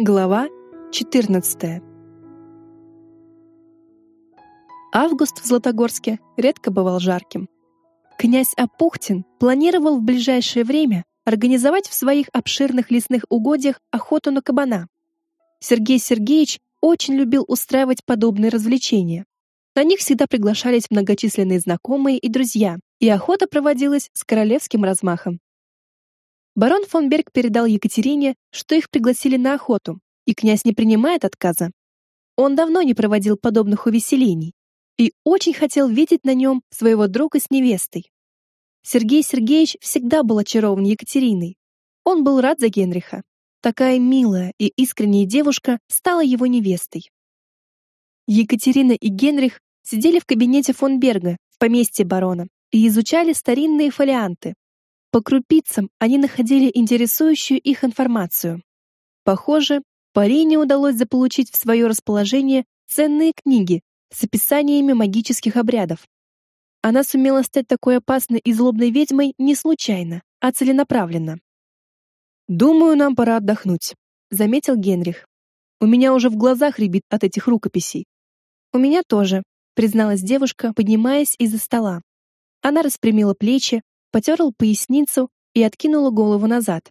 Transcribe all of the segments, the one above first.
Глава 14. Август в Златогорске редко бывал жарким. Князь Апухтин планировал в ближайшее время организовать в своих обширных лесных угодьях охоту на кабана. Сергей Сергеевич очень любил устраивать подобные развлечения. На них всегда приглашались многочисленные знакомые и друзья, и охота проводилась с королевским размахом. Барон фон Берг передал Екатерине, что их пригласили на охоту, и князь не принимает отказа. Он давно не проводил подобных увеселений и очень хотел видеть на нем своего друга с невестой. Сергей Сергеевич всегда был очарован Екатериной. Он был рад за Генриха. Такая милая и искренняя девушка стала его невестой. Екатерина и Генрих сидели в кабинете фон Берга в поместье барона и изучали старинные фолианты, по крупицам они находили интересующую их информацию. Похоже, Парине удалось заполучить в свое расположение ценные книги с описаниями магических обрядов. Она сумела стать такой опасной и злобной ведьмой не случайно, а целенаправленно. «Думаю, нам пора отдохнуть», — заметил Генрих. «У меня уже в глазах рябит от этих рукописей». «У меня тоже», — призналась девушка, поднимаясь из-за стола. Она распрямила плечи, потерла поясницу и откинула голову назад.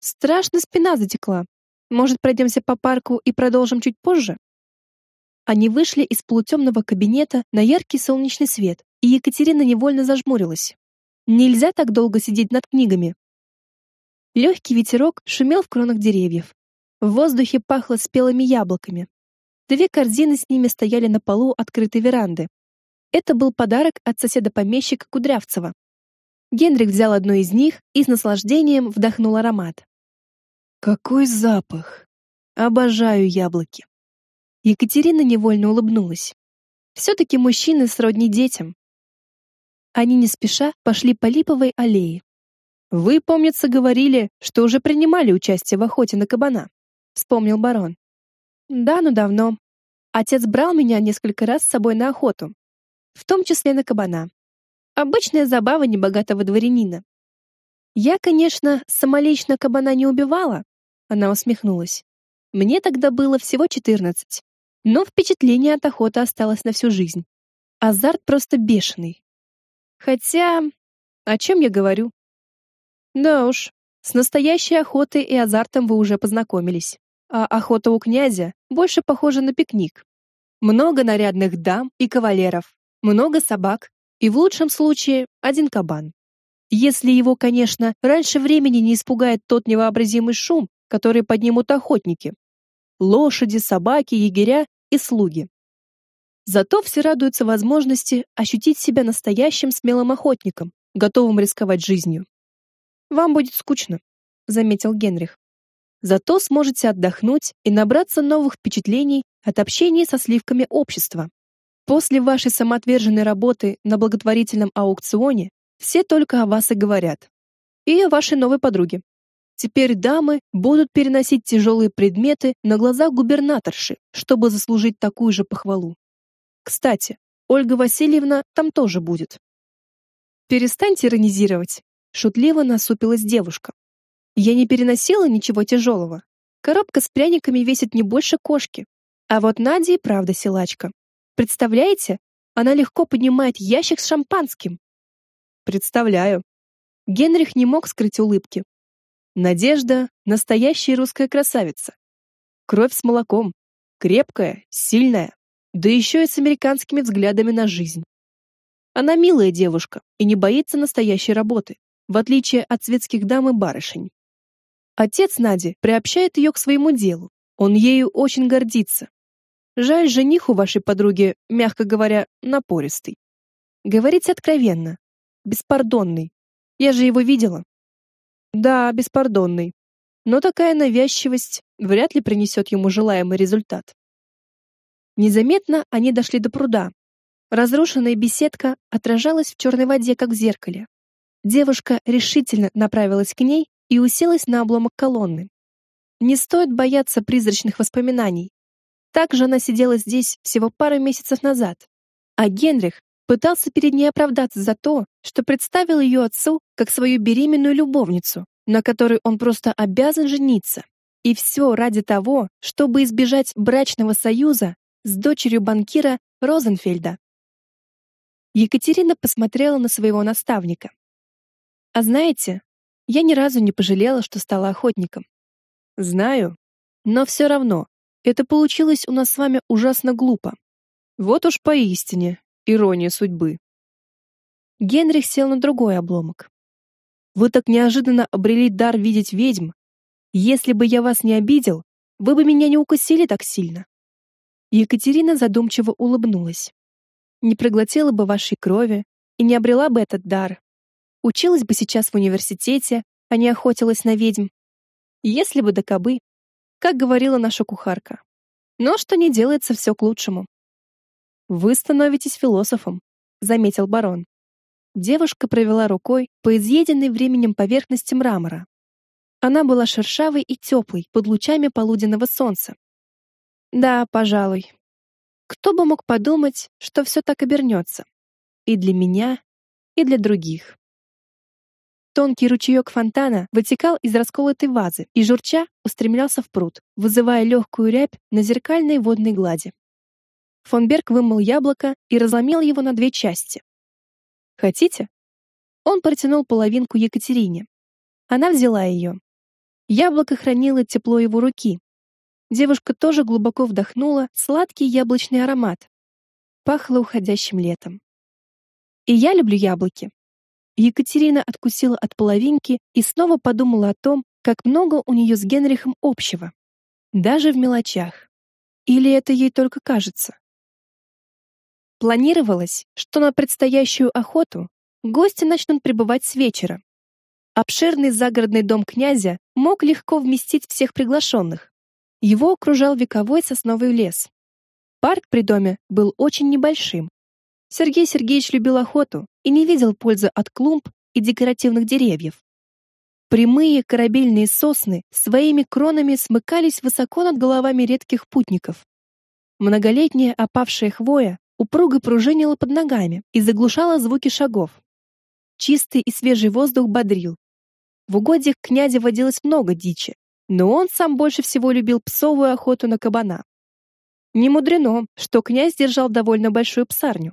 Страшно спина затекла. Может, пройдемся по парку и продолжим чуть позже? Они вышли из полутемного кабинета на яркий солнечный свет, и Екатерина невольно зажмурилась. Нельзя так долго сидеть над книгами. Легкий ветерок шумел в кронах деревьев. В воздухе пахло спелыми яблоками. Две корзины с ними стояли на полу открытой веранды. Это был подарок от соседа-помещика Кудрявцева. Генрих взял одну из них и с наслаждением вдохнул аромат. Какой запах! Обожаю яблоки. Екатерина невольно улыбнулась. Все-таки мужчины сродни детям. Они не спеша пошли по липовой аллее. Вы, помнится, говорили, что уже принимали участие в охоте на кабана, вспомнил барон. Да, но давно. Отец брал меня несколько раз с собой на охоту, в том числе на кабана. Обычная забава небогатого дворянина. Я, конечно, самолично кабана не убивала, она усмехнулась. Мне тогда было всего четырнадцать, но впечатление от охоты осталось на всю жизнь. Азарт просто бешеный. Хотя, о чем я говорю? Да уж, с настоящей охотой и азартом вы уже познакомились. А охота у князя больше похожа на пикник. Много нарядных дам и кавалеров, много собак и в лучшем случае один кабан. Если его, конечно, раньше времени не испугает тот невообразимый шум, который поднимут охотники. Лошади, собаки, егеря и слуги. Зато все радуются возможности ощутить себя настоящим смелым охотником, готовым рисковать жизнью. Вам будет скучно, заметил Генрих. Зато сможете отдохнуть и набраться новых впечатлений от общения со сливками общества. После вашей самоотверженной работы на благотворительном аукционе все только о вас и говорят. И о вашей новой подруге. Теперь дамы будут переносить тяжелые предметы на глазах губернаторши, чтобы заслужить такую же похвалу. Кстати, Ольга Васильевна там тоже будет. Перестаньте иронизировать, шутливо насупилась девушка. Я не переносила ничего тяжелого. Коробка с пряниками весит не больше кошки. А вот Надя и правда силачка. Представляете? Она легко поднимает ящик с шампанским. Представляю. Генрих не мог скрыть улыбки. Надежда — настоящая русская красавица. Кровь с молоком. Крепкая, сильная. Да еще и с американскими взглядами на жизнь. Она милая девушка и не боится настоящей работы, в отличие от светских дам и барышень. Отец Нади приобщает ее к своему делу. Он ею очень гордится Жаль, жених у вашей подруги, мягко говоря, напористый. Говорите откровенно. Беспардонный. Я же его видела. Да, беспардонный. Но такая навязчивость вряд ли принесет ему желаемый результат. Незаметно они дошли до пруда. Разрушенная беседка отражалась в черной воде, как в зеркале. Девушка решительно направилась к ней и уселась на обломок колонны. Не стоит бояться призрачных воспоминаний. Также она сидела здесь всего пару месяцев назад, а Генрих пытался перед ней оправдаться за то, что представил ее отцу как свою беременную любовницу, на которой он просто обязан жениться. И все ради того, чтобы избежать брачного союза с дочерью банкира Розенфельда. Екатерина посмотрела на своего наставника. А знаете, я ни разу не пожалела, что стала охотником. Знаю, но все равно это получилось у нас с вами ужасно глупо. Вот уж поистине ирония судьбы. Генрих сел на другой обломок. Вы так неожиданно обрели дар видеть ведьм. Если бы я вас не обидел, вы бы меня не укусили так сильно. Екатерина задумчиво улыбнулась. Не проглотила бы вашей крови и не обрела бы этот дар. Училась бы сейчас в университете, а не охотилась на ведьм. Если бы до кобы, как говорила наша кухарка. Но что не делается, все к лучшему. Вы становитесь философом, заметил барон. Девушка провела рукой по изъеденной временем поверхности мрамора. Она была шершавой и теплой под лучами полуденного солнца. Да, пожалуй. Кто бы мог подумать, что все так обернется. И для меня, и для других. Тонкий ручеек фонтана вытекал из расколотой вазы и, журча, устремлялся в пруд, вызывая легкую рябь на зеркальной водной глади. Фонберг вымыл яблоко и разломил его на две части. Хотите? Он протянул половинку Екатерине. Она взяла ее. Яблоко хранило тепло его руки. Девушка тоже глубоко вдохнула сладкий яблочный аромат. Пахло уходящим летом. И я люблю яблоки. Екатерина откусила от половинки и снова подумала о том, как много у нее с Генрихом общего. Даже в мелочах. Или это ей только кажется? Планировалось, что на предстоящую охоту гости начнут прибывать с вечера. Обширный загородный дом князя мог легко вместить всех приглашенных. Его окружал вековой сосновый лес. Парк при доме был очень небольшим. Сергей Сергеевич любил охоту и не видел пользы от клумб и декоративных деревьев. Прямые корабельные сосны своими кронами смыкались высоко над головами редких путников. Многолетняя опавшая хвоя упруго пружинила под ногами и заглушала звуки шагов. Чистый и свежий воздух бодрил. В угодьях князя водилось много дичи, но он сам больше всего любил псовую охоту на кабана. Не мудрено, что князь держал довольно большую псарню.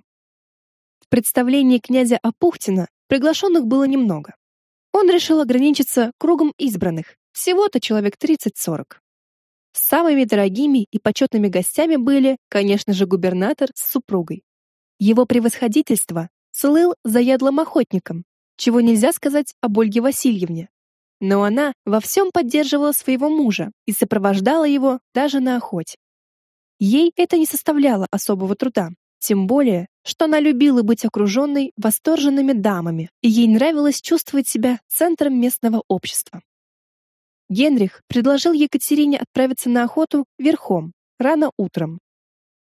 Представлении князя Апухтина приглашенных было немного. Он решил ограничиться кругом избранных, всего-то человек 30-40. Самыми дорогими и почетными гостями были, конечно же, губернатор с супругой. Его превосходительство слыл заядлым охотником, чего нельзя сказать об Ольге Васильевне. Но она во всем поддерживала своего мужа и сопровождала его даже на охоте. Ей это не составляло особого труда, тем более, что она любила быть окруженной восторженными дамами, и ей нравилось чувствовать себя центром местного общества. Генрих предложил Екатерине отправиться на охоту верхом, рано утром.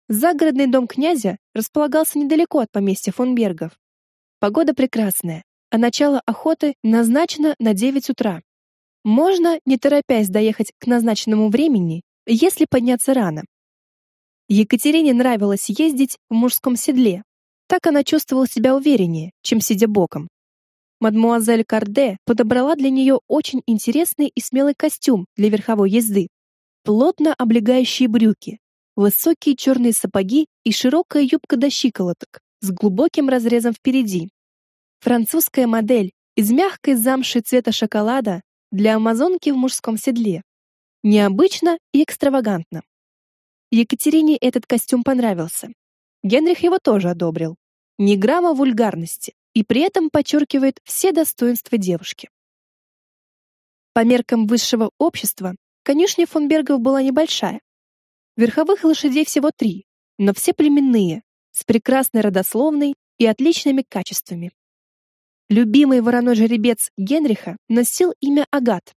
Загородный дом князя располагался недалеко от поместья фон Бергов. Погода прекрасная, а начало охоты назначено на 9 утра. Можно, не торопясь доехать к назначенному времени, если подняться рано. Екатерине нравилось ездить в мужском седле. Так она чувствовала себя увереннее, чем сидя боком. Мадмуазель Карде подобрала для нее очень интересный и смелый костюм для верховой езды. Плотно облегающие брюки, высокие черные сапоги и широкая юбка до щиколоток с глубоким разрезом впереди. Французская модель из мягкой замши цвета шоколада для амазонки в мужском седле. Необычно и экстравагантно. Екатерине этот костюм понравился. Генрих его тоже одобрил. Ни грамма вульгарности, и при этом подчеркивает все достоинства девушки. По меркам высшего общества, конюшня фон Бергов была небольшая. Верховых лошадей всего три, но все племенные, с прекрасной родословной и отличными качествами. Любимый вороной жеребец Генриха носил имя Агат.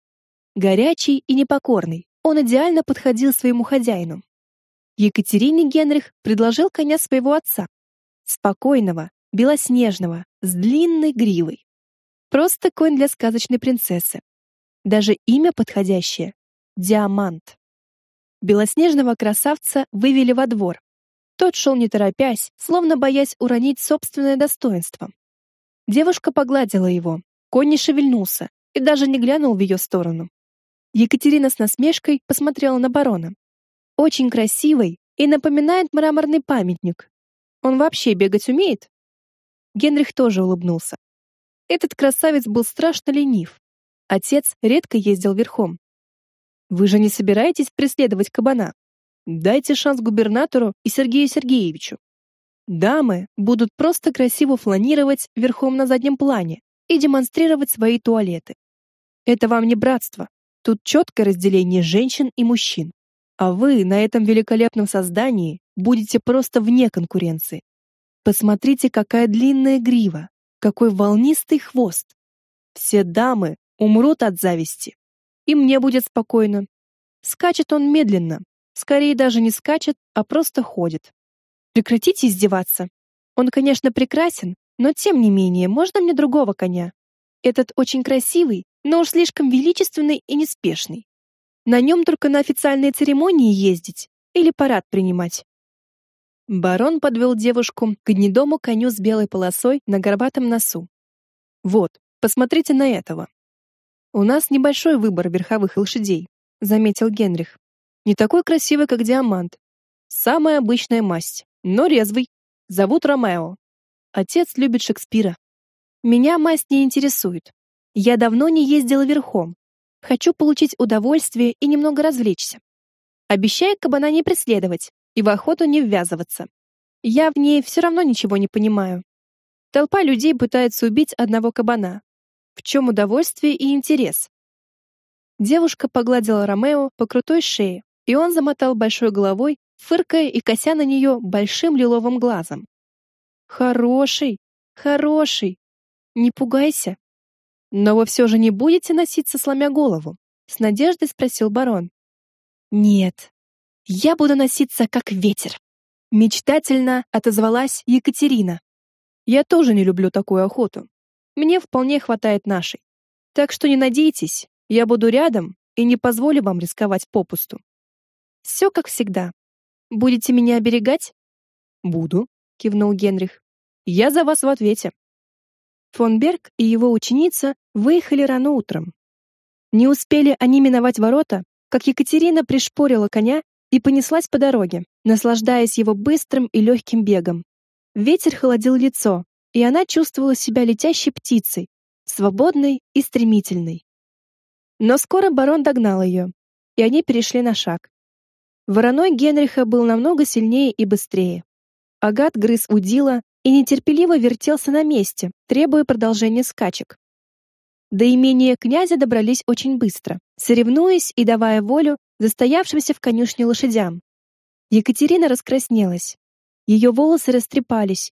Горячий и непокорный, он идеально подходил своему хозяину. Екатерине Генрих предложил коня своего отца, спокойного, белоснежного, с длинной гривой. Просто конь для сказочной принцессы. Даже имя подходящее — Диамант. Белоснежного красавца вывели во двор. Тот шел не торопясь, словно боясь уронить собственное достоинство. Девушка погладила его, конь не шевельнулся и даже не глянул в ее сторону. Екатерина с насмешкой посмотрела на барона. Очень красивый и напоминает мраморный памятник. Он вообще бегать умеет? Генрих тоже улыбнулся. Этот красавец был страшно ленив. Отец редко ездил верхом. Вы же не собираетесь преследовать кабана? Дайте шанс губернатору и Сергею Сергеевичу. Дамы будут просто красиво фланировать верхом на заднем плане и демонстрировать свои туалеты. Это вам не братство. Тут четкое разделение женщин и мужчин. А вы на этом великолепном создании будете просто вне конкуренции. Посмотрите, какая длинная грива, какой волнистый хвост. Все дамы умрут от зависти. И мне будет спокойно. Скачет он медленно. Скорее даже не скачет, а просто ходит. Прекратите издеваться. Он, конечно, прекрасен, но тем не менее, можно мне другого коня? Этот очень красивый, но уж слишком величественный и неспешный. На нем только на официальные церемонии ездить или парад принимать. Барон подвел девушку к гнедому коню с белой полосой на горбатом носу. Вот, посмотрите на этого. У нас небольшой выбор верховых лошадей, заметил Генрих. Не такой красивый, как диамант. Самая обычная масть, но резвый. Зовут Ромео. Отец любит Шекспира. Меня масть не интересует. Я давно не ездила верхом, Хочу получить удовольствие и немного развлечься. Обещаю кабана не преследовать и в охоту не ввязываться. Я в ней все равно ничего не понимаю. Толпа людей пытается убить одного кабана. В чем удовольствие и интерес? Девушка погладила Ромео по крутой шее, и он замотал большой головой, фыркая и кося на нее большим лиловым глазом. Хороший, хороший. Не пугайся. Но вы все же не будете носиться, сломя голову? С надеждой спросил барон. Нет, я буду носиться как ветер. Мечтательно отозвалась Екатерина. Я тоже не люблю такую охоту. Мне вполне хватает нашей. Так что не надейтесь, я буду рядом и не позволю вам рисковать попусту. Все как всегда. Будете меня оберегать? Буду, кивнул Генрих. Я за вас в ответе. Фон Берг и его ученица выехали рано утром. Не успели они миновать ворота, как Екатерина пришпорила коня и понеслась по дороге, наслаждаясь его быстрым и легким бегом. Ветер холодил лицо, и она чувствовала себя летящей птицей, свободной и стремительной. Но скоро барон догнал ее, и они перешли на шаг. Вороной Генриха был намного сильнее и быстрее. Агат грыз удила, и нетерпеливо вертелся на месте, требуя продолжения скачек. До имения князя добрались очень быстро, соревнуясь и давая волю застоявшимся в конюшне лошадям. Екатерина раскраснелась. Ее волосы растрепались.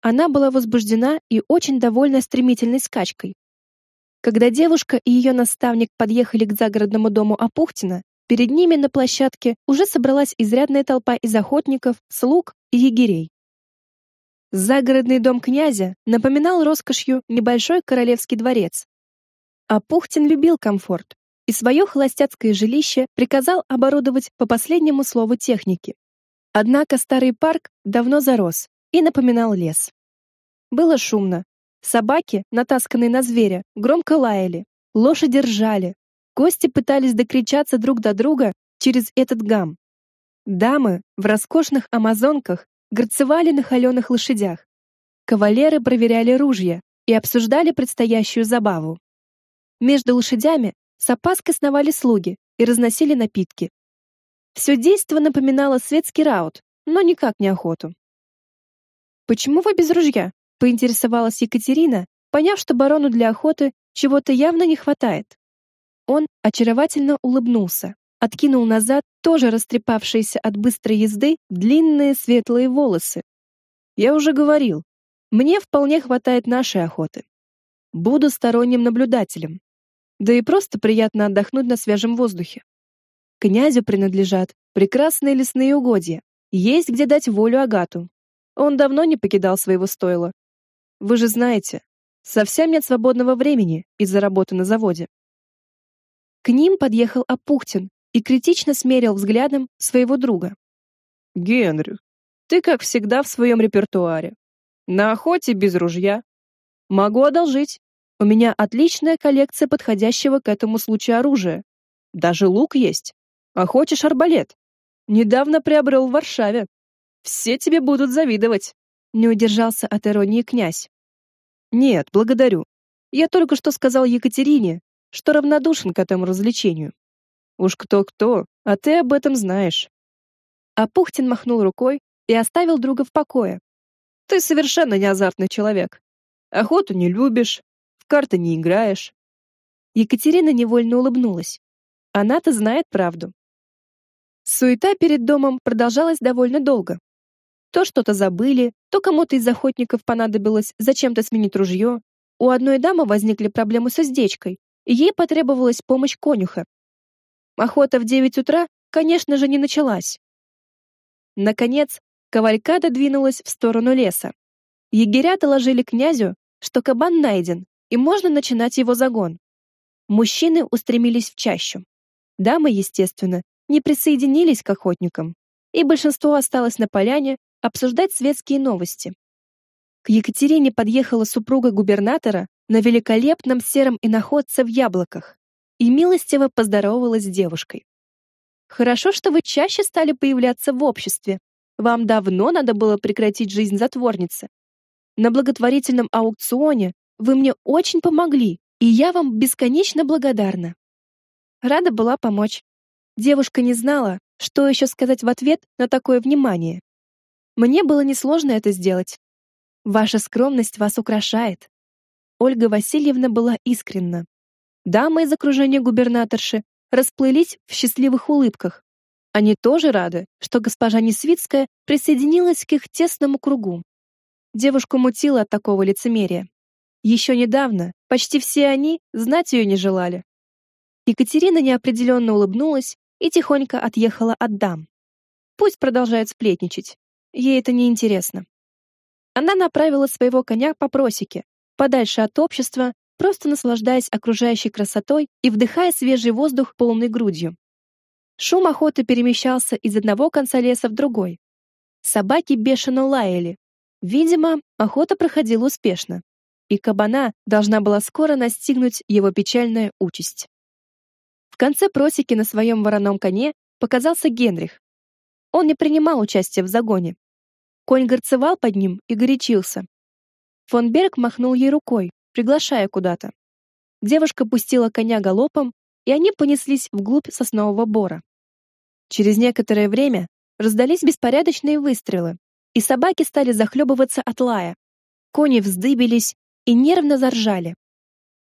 Она была возбуждена и очень довольна стремительной скачкой. Когда девушка и ее наставник подъехали к загородному дому Апухтина, перед ними на площадке уже собралась изрядная толпа из охотников, слуг и егерей. Загородный дом князя напоминал роскошью небольшой королевский дворец. А Пухтин любил комфорт и свое холостяцкое жилище приказал оборудовать по последнему слову техники. Однако старый парк давно зарос и напоминал лес. Было шумно. Собаки, натасканные на зверя, громко лаяли, лошади ржали. Гости пытались докричаться друг до друга через этот гам. Дамы в роскошных амазонках горцевали на холеных лошадях. Кавалеры проверяли ружья и обсуждали предстоящую забаву. Между лошадями с опаской сновали слуги и разносили напитки. Все действо напоминало светский раут, но никак не охоту. «Почему вы без ружья?» — поинтересовалась Екатерина, поняв, что барону для охоты чего-то явно не хватает. Он очаровательно улыбнулся откинул назад тоже растрепавшиеся от быстрой езды длинные светлые волосы. Я уже говорил, мне вполне хватает нашей охоты. Буду сторонним наблюдателем. Да и просто приятно отдохнуть на свежем воздухе. Князю принадлежат прекрасные лесные угодья. Есть где дать волю Агату. Он давно не покидал своего стойла. Вы же знаете, совсем нет свободного времени из-за работы на заводе. К ним подъехал Апухтин и критично смерил взглядом своего друга. «Генрих, ты, как всегда, в своем репертуаре. На охоте без ружья. Могу одолжить. У меня отличная коллекция подходящего к этому случаю оружия. Даже лук есть. А хочешь арбалет? Недавно приобрел в Варшаве. Все тебе будут завидовать. Не удержался от иронии князь. Нет, благодарю. Я только что сказал Екатерине, что равнодушен к этому развлечению. Уж кто-кто, а ты об этом знаешь. А Пухтин махнул рукой и оставил друга в покое. Ты совершенно не азартный человек. Охоту не любишь, карты не играешь. Екатерина невольно улыбнулась. Она-то знает правду. Суета перед домом продолжалась довольно долго. То что-то забыли, то кому-то из охотников понадобилось зачем-то сменить ружье. У одной дамы возникли проблемы с уздечкой, и ей потребовалась помощь конюха. Охота в девять утра, конечно же, не началась. Наконец, кавалькада двинулась в сторону леса. Егеря доложили князю, что кабан найден, и можно начинать его загон. Мужчины устремились в чащу. Дамы, естественно, не присоединились к охотникам, и большинство осталось на поляне обсуждать светские новости. К Екатерине подъехала супруга губернатора на великолепном сером иноходце в яблоках и милостиво поздоровалась с девушкой. Хорошо, что вы чаще стали появляться в обществе. Вам давно надо было прекратить жизнь затворницы. На благотворительном аукционе вы мне очень помогли, и я вам бесконечно благодарна. Рада была помочь. Девушка не знала, что еще сказать в ответ на такое внимание. Мне было несложно это сделать. Ваша скромность вас украшает. Ольга Васильевна была искренна. Дамы из окружения губернаторши расплылись в счастливых улыбках. Они тоже рады, что госпожа Несвицкая присоединилась к их тесному кругу. Девушку мутило от такого лицемерия. Еще недавно почти все они знать ее не желали. Екатерина неопределенно улыбнулась и тихонько отъехала от дам. Пусть продолжают сплетничать. Ей это не интересно. Она направила своего коня по просеке, подальше от общества просто наслаждаясь окружающей красотой и вдыхая свежий воздух полной грудью. Шум охоты перемещался из одного конца леса в другой. Собаки бешено лаяли. Видимо, охота проходила успешно, и кабана должна была скоро настигнуть его печальная участь. В конце просеки на своем вороном коне показался Генрих. Он не принимал участия в загоне. Конь горцевал под ним и горячился. Фон Берг махнул ей рукой, приглашая куда-то. Девушка пустила коня галопом, и они понеслись вглубь соснового бора. Через некоторое время раздались беспорядочные выстрелы, и собаки стали захлебываться от лая. Кони вздыбились и нервно заржали.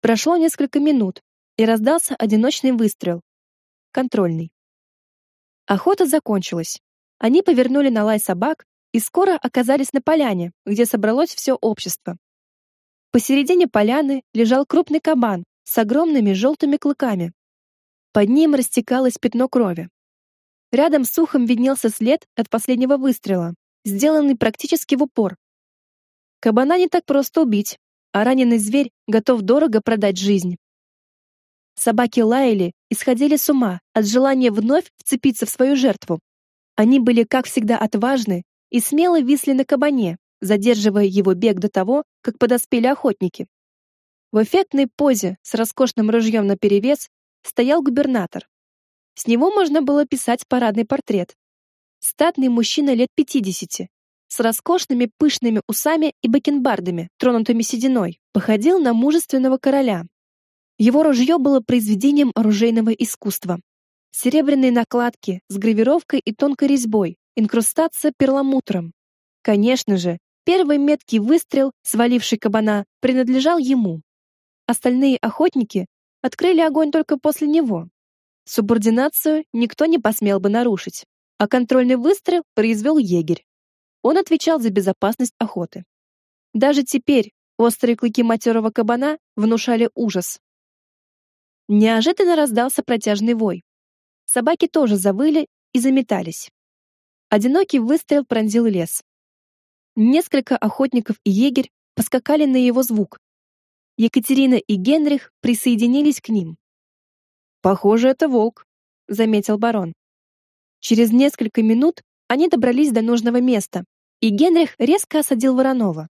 Прошло несколько минут, и раздался одиночный выстрел. Контрольный. Охота закончилась. Они повернули на лай собак и скоро оказались на поляне, где собралось все общество. Посередине поляны лежал крупный кабан с огромными желтыми клыками. Под ним растекалось пятно крови. Рядом с ухом виднелся след от последнего выстрела, сделанный практически в упор. Кабана не так просто убить, а раненый зверь готов дорого продать жизнь. Собаки лаяли и сходили с ума от желания вновь вцепиться в свою жертву. Они были, как всегда, отважны и смело висли на кабане, задерживая его бег до того, как подоспели охотники. В эффектной позе с роскошным ружьем наперевес стоял губернатор. С него можно было писать парадный портрет. Статный мужчина лет 50, с роскошными пышными усами и бакенбардами, тронутыми сединой, походил на мужественного короля. Его ружье было произведением оружейного искусства. Серебряные накладки с гравировкой и тонкой резьбой, инкрустация перламутром. Конечно же, Первый меткий выстрел, сваливший кабана, принадлежал ему. Остальные охотники открыли огонь только после него. Субординацию никто не посмел бы нарушить, а контрольный выстрел произвел егерь. Он отвечал за безопасность охоты. Даже теперь острые клыки матерого кабана внушали ужас. Неожиданно раздался протяжный вой. Собаки тоже завыли и заметались. Одинокий выстрел пронзил лес. Несколько охотников и егерь поскакали на его звук. Екатерина и Генрих присоединились к ним. «Похоже, это волк», — заметил барон. Через несколько минут они добрались до нужного места, и Генрих резко осадил Воронова.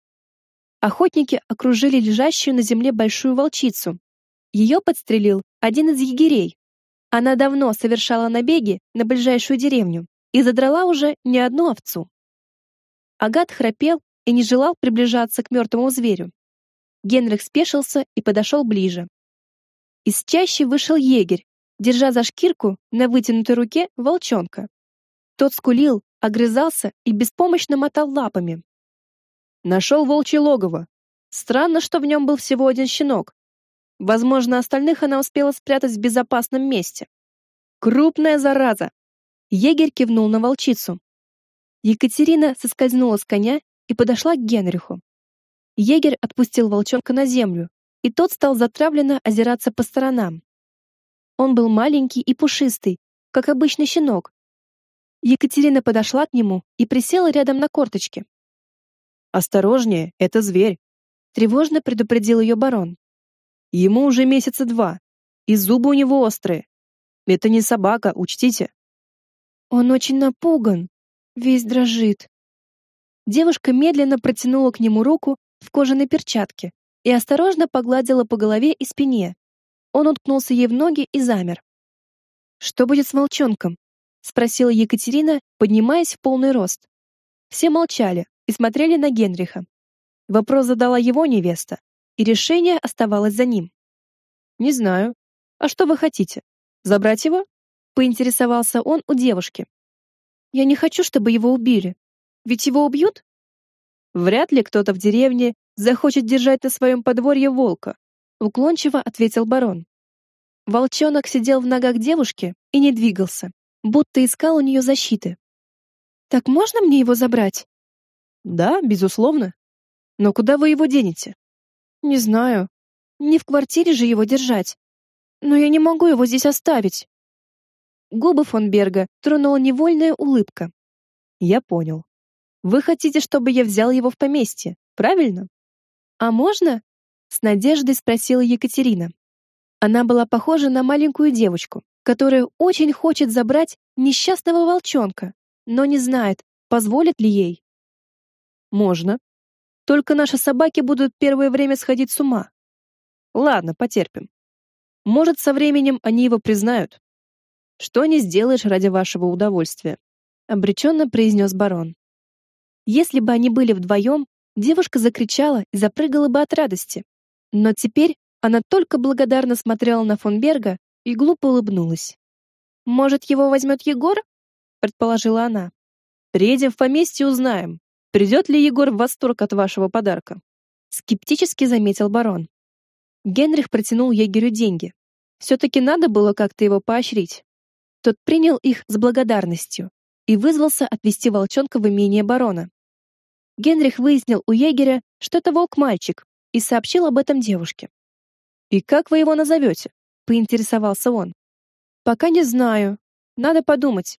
Охотники окружили лежащую на земле большую волчицу. Ее подстрелил один из егерей. Она давно совершала набеги на ближайшую деревню и задрала уже не одну овцу. Агат храпел и не желал приближаться к мертвому зверю. Генрих спешился и подошел ближе. Из чащи вышел егерь, держа за шкирку на вытянутой руке волчонка. Тот скулил, огрызался и беспомощно мотал лапами. Нашел волчье логово. Странно, что в нем был всего один щенок. Возможно, остальных она успела спрятать в безопасном месте. Крупная зараза. Егерь кивнул на волчицу. Екатерина соскользнула с коня и подошла к Генриху. Егерь отпустил волчонка на землю, и тот стал затравленно озираться по сторонам. Он был маленький и пушистый, как обычный щенок. Екатерина подошла к нему и присела рядом на корточке. «Осторожнее, это зверь», — тревожно предупредил ее барон. «Ему уже месяца два, и зубы у него острые. Это не собака, учтите». «Он очень напуган, весь дрожит». Девушка медленно протянула к нему руку в кожаной перчатке и осторожно погладила по голове и спине. Он уткнулся ей в ноги и замер. «Что будет с волчонком?» — спросила Екатерина, поднимаясь в полный рост. Все молчали и смотрели на Генриха. Вопрос задала его невеста, и решение оставалось за ним. «Не знаю. А что вы хотите? Забрать его?» — поинтересовался он у девушки. «Я не хочу, чтобы его убили. Ведь его убьют?» Вряд ли кто-то в деревне захочет держать на своем подворье волка, уклончиво ответил барон. Волчонок сидел в ногах девушки и не двигался, будто искал у нее защиты. Так можно мне его забрать? Да, безусловно. Но куда вы его денете? Не знаю. Не в квартире же его держать. Но я не могу его здесь оставить. Губы фон Берга тронула невольная улыбка. Я понял. Вы хотите, чтобы я взял его в поместье, правильно? А можно? С надеждой спросила Екатерина. Она была похожа на маленькую девочку, которая очень хочет забрать несчастного волчонка, но не знает, позволит ли ей. Можно. Только наши собаки будут первое время сходить с ума. Ладно, потерпим. Может, со временем они его признают. Что не сделаешь ради вашего удовольствия, обреченно произнес барон. Если бы они были вдвоем, девушка закричала и запрыгала бы от радости. Но теперь она только благодарно смотрела на фон Берга и глупо улыбнулась. «Может, его возьмет Егор?» — предположила она. «Приедем в поместье, узнаем, придет ли Егор в восторг от вашего подарка», — скептически заметил барон. Генрих протянул егерю деньги. Все-таки надо было как-то его поощрить. Тот принял их с благодарностью и вызвался отвезти волчонка в имение барона. Генрих выяснил у егеря, что это волк-мальчик, и сообщил об этом девушке. «И как вы его назовете?» — поинтересовался он. «Пока не знаю. Надо подумать.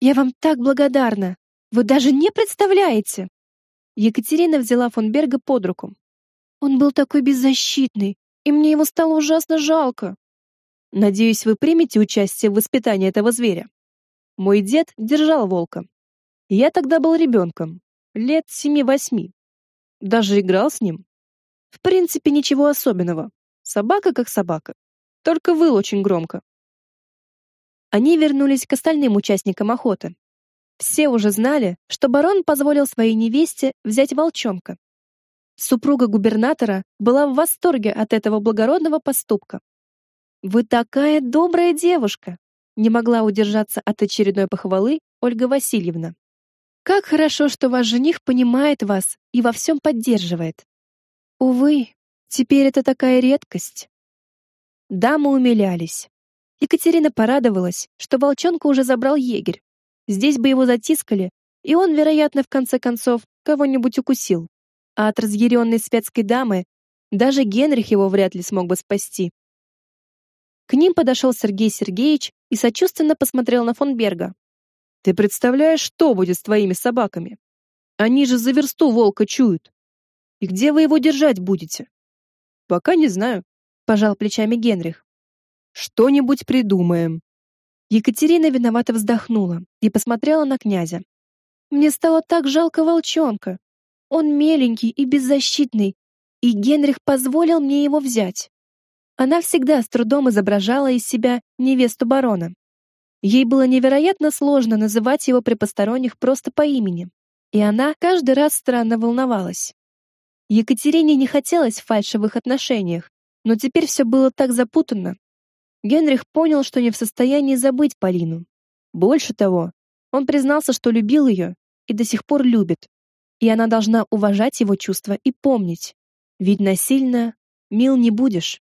Я вам так благодарна. Вы даже не представляете!» Екатерина взяла фон Берга под руку. «Он был такой беззащитный, и мне его стало ужасно жалко. Надеюсь, вы примете участие в воспитании этого зверя. Мой дед держал волка. Я тогда был ребенком, лет семи-восьми. Даже играл с ним. В принципе, ничего особенного. Собака как собака. Только выл очень громко. Они вернулись к остальным участникам охоты. Все уже знали, что барон позволил своей невесте взять волчонка. Супруга губернатора была в восторге от этого благородного поступка. «Вы такая добрая девушка!» не могла удержаться от очередной похвалы Ольга Васильевна. Как хорошо, что ваш жених понимает вас и во всем поддерживает. Увы, теперь это такая редкость. Дамы умилялись. Екатерина порадовалась, что волчонка уже забрал егерь. Здесь бы его затискали, и он, вероятно, в конце концов, кого-нибудь укусил. А от разъяренной светской дамы даже Генрих его вряд ли смог бы спасти. К ним подошел Сергей Сергеевич и сочувственно посмотрел на фон Берга. Ты представляешь, что будет с твоими собаками? Они же за версту волка чуют. И где вы его держать будете? Пока не знаю, пожал плечами Генрих. Что-нибудь придумаем. Екатерина виновато вздохнула и посмотрела на князя. Мне стало так жалко волчонка. Он меленький и беззащитный, и Генрих позволил мне его взять. Она всегда с трудом изображала из себя невесту барона. Ей было невероятно сложно называть его при посторонних просто по имени, и она каждый раз странно волновалась. Екатерине не хотелось в фальшивых отношениях, но теперь все было так запутанно. Генрих понял, что не в состоянии забыть Полину. Больше того, он признался, что любил ее и до сих пор любит, и она должна уважать его чувства и помнить, ведь насильно мил не будешь.